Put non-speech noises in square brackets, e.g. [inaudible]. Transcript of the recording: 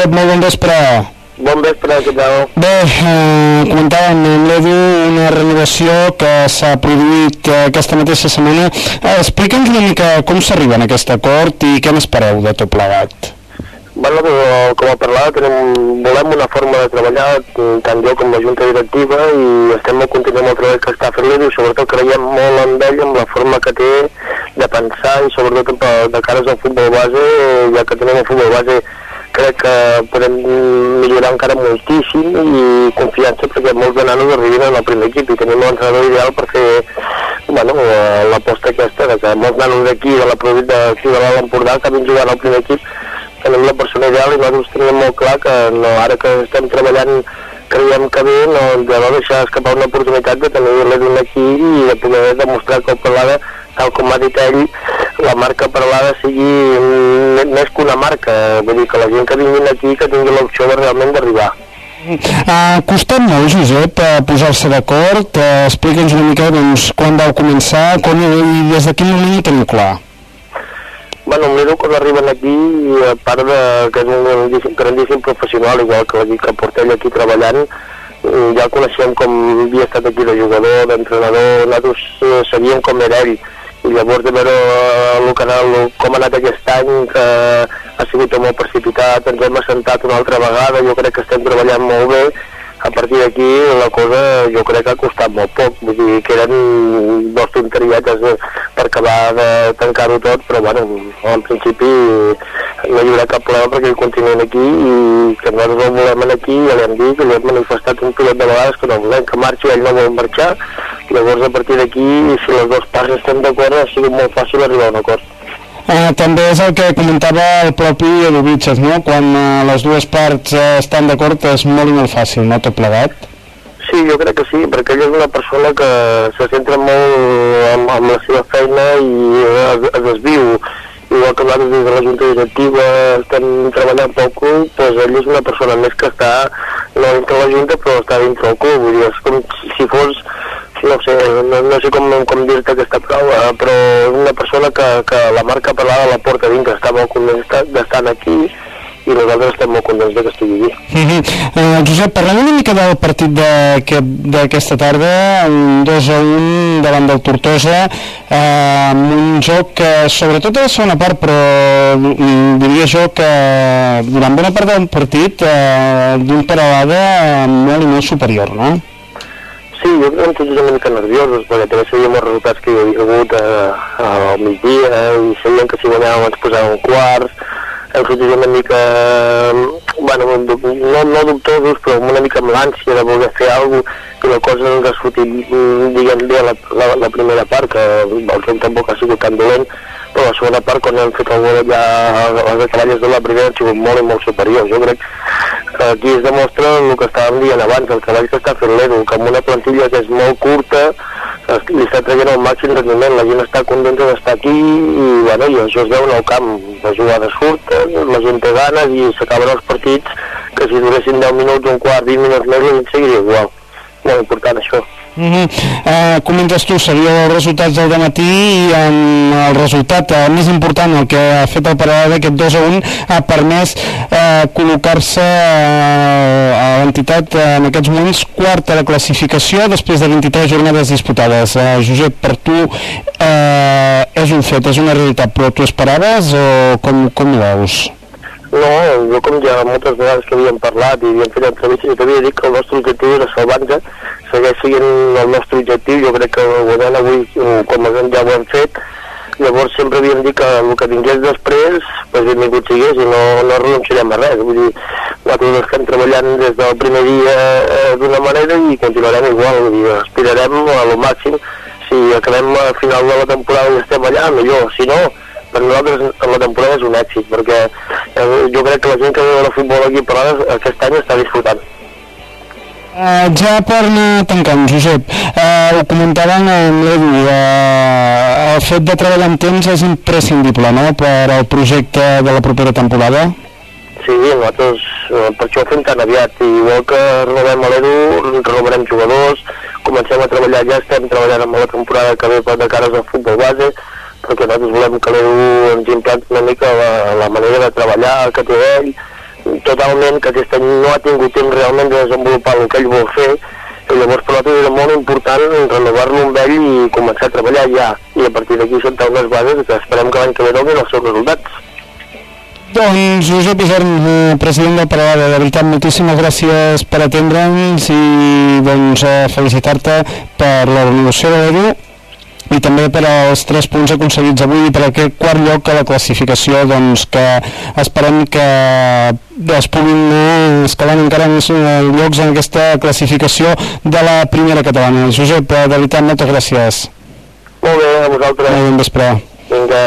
Josep, molt bon vespre. Bon vespre, què tal? Bé, eh, comentàvem amb l'Edu una renovació que s'ha produït eh, aquesta mateixa setmana. Eh, Explica'ns una mica com s'arriba en aquest acord i què n'espereu de tot plegat. Bueno, com- a parlava, tenim, volem una forma de treballar, tant jo com la Junta Directiva, i estem molt contents amb el treball que està fent l'Edu, i sobretot creiem molt en ell, amb la forma que té de pensar, i sobretot amb- de cares al futbol base, ja que tenim el futbol base crec que podem millorar encara moltíssim i confiança perquè molts de nanos arribin al primer equip i tenim l'entrenador ideal per fer bueno, l'aposta aquesta de que molts nanos d'aquí, de la província de l'Alt Empordà, acabin jugant al primer equip. Tenim la persona ideal i nosaltres tenim molt clar que no, ara que estem treballant creiem que bé no, de no deixar escapar una oportunitat de tenir l'Edwin aquí i de poder demostrar que el Parlada, tal com ha dit ell, la marca Parlada sigui mm, més que una marca, vull dir que la gent que vinguin aquí que tingui l'opció de realment d'arribar. Ha costat molt, Josep, eh, posar-se d'acord. Eh, Explica'ns una mica doncs, quan vau començar com, i des de quin moment ho teniu clar. Bueno, miro quan arriben aquí, i a part de que és un grandíssim, grandíssim professional, igual que, la- que porta ell aquí treballant, eh, ja el coneixem com havia estat aquí de jugador, d'entrenador, nosaltres sabíem com era ell, i llavors de veure eh, el canal, com ha anat aquest any, que ha sigut molt precipitat, ens hem assentat una altra vegada, jo crec que estem treballant molt bé, a partir d'aquí la cosa jo crec que ha costat molt poc, vull dir que eren dos tonterietes de, per acabar de tancar-ho tot, però bueno, en principi no hi haurà cap problema perquè hi continuïn aquí i que nosaltres el volem aquí, ja l'hem dit, li hem manifestat un pilot de vegades que no volem que marxi, ell no vol marxar, llavors a partir d'aquí, si les dues parts estem d'acord, ha sigut molt fàcil arribar a un acord. Eh, també és el que comentava el propi Edovitges, no? Quan eh, les dues parts eh, estan d'acord és molt i molt fàcil, no? Tot plegat. Sí, jo crec que sí, perquè ell és una persona que se centra molt amb, amb la seva feina i es, es desviu. Igual que nosaltres des de la Junta Directiva estem treballant poc, doncs ell és una persona més que està, no dintre la Junta, però està dintre el club. Vull dir, és com si fos, no sé, no, no sé com, com dir-te aquesta prova, però una persona que, que la marca parlada la porta dintre, està molt content d'estar- aquí i nosaltres estem molt contents de que estigui aquí. Uh [laughs] -huh. eh, Josep, parlem una mica del partit d'aquest- d'aquesta tarda, un 2 a 1 davant del Tortosa, eh, amb un joc que, sobretot a la segona part, però mm, diria jo que durant bona part del partit eh, d'un paralada molt i molt superior, no? Sí, jo crec que tots una mica nerviosos, perquè també sabíem els resultats que hi havia hagut eh, al migdia, i sabíem que si guanyàvem ens posàvem quarts, hem fet una mica, eh, bueno, no, no dubtosos, però una mica amb l'ànsia de voler fer alguna cosa, que la cosa no ens ha sortit, mm, diguem bé, la, la, la primera part, que el joc tampoc ha sigut tan dolent, però la segona part, quan hem fet el gol ja, les acaballes de la primera han sigut molt i molt superiors. Jo crec aquí es demostra el que estàvem dient abans, el treball que està fent l'Edu, que amb una plantilla que és molt curta, li està traient el màxim rendiment, la gent està contenta d'estar aquí i, bueno, i això es veu en el camp, les jugades surten, la gent té ganes i s'acaben els partits que si duressin 10 minuts, un quart, 20 minuts més, la gent seguiria igual. Molt important això. Uh -huh. eh, comentes tu, seguiu els resultats del matí i amb el resultat eh, més important, el que ha fet el Paralada, aquest 2 a 1, ha permès eh, col·locar-se eh, a l'entitat eh, en aquests moments quarta de classificació després de 23 jornades disputades. Eh, Josep, per tu eh, és un fet, és una realitat, però tu esperaves o com, com ho veus? No, jo com ja moltes vegades que havíem parlat i havíem fet entrevistes, jo t'havia dit que el nostre objectiu era salvar-nos, segueix sent el nostre objectiu, jo crec que guanyant avui, eh, com ja ho hem fet, llavors sempre havíem dit que el que vingués després, doncs benvingut sigués i no, no renunciarem a res, vull dir, nosaltres estem treballant des del primer dia eh, d'una manera i continuarem igual, vull dir, aspirarem a lo màxim, si acabem a final de la temporada i estem allà, millor, si no, per nosaltres la temporada és un èxit, perquè eh, jo crec que la gent que veu el futbol aquí per ara aquest any està disfrutant. Uh, ja per anar tancant, Josep, uh, ho comentàvem amb l'Edu, uh, el fet de treballar amb temps és imprescindible no? per al projecte de la propera temporada? Sí, nosaltres eh, per això ho fem tan aviat, i igual que renovem l'Edu, renovarem jugadors, comencem a treballar, ja estem treballant amb la temporada que ve per de cares al futbol base, perquè nosaltres volem que l'Edu ens implanti una mica la, la manera de treballar que té ell, totalment que aquest any no ha tingut temps realment de desenvolupar el que ell vol fer i llavors per nosaltres era molt important renovar-lo amb ell i començar a treballar ja i a partir d'aquí sentar unes bases que esperem que l'any que ve donin els seus resultats. Doncs Josep Isern, eh, president del Paralada, de veritat, moltíssimes gràcies per atendre'ns i doncs, eh, felicitar-te per la renovació de l'Edu i també per als tres punts aconseguits avui i per aquest quart lloc a la classificació doncs que esperem que es puguin anar escalant encara més eh, llocs en aquesta classificació de la primera catalana. Josep, eh, de veritat, moltes gràcies. Molt bé, a vosaltres. Molt bon vespre. Vinga.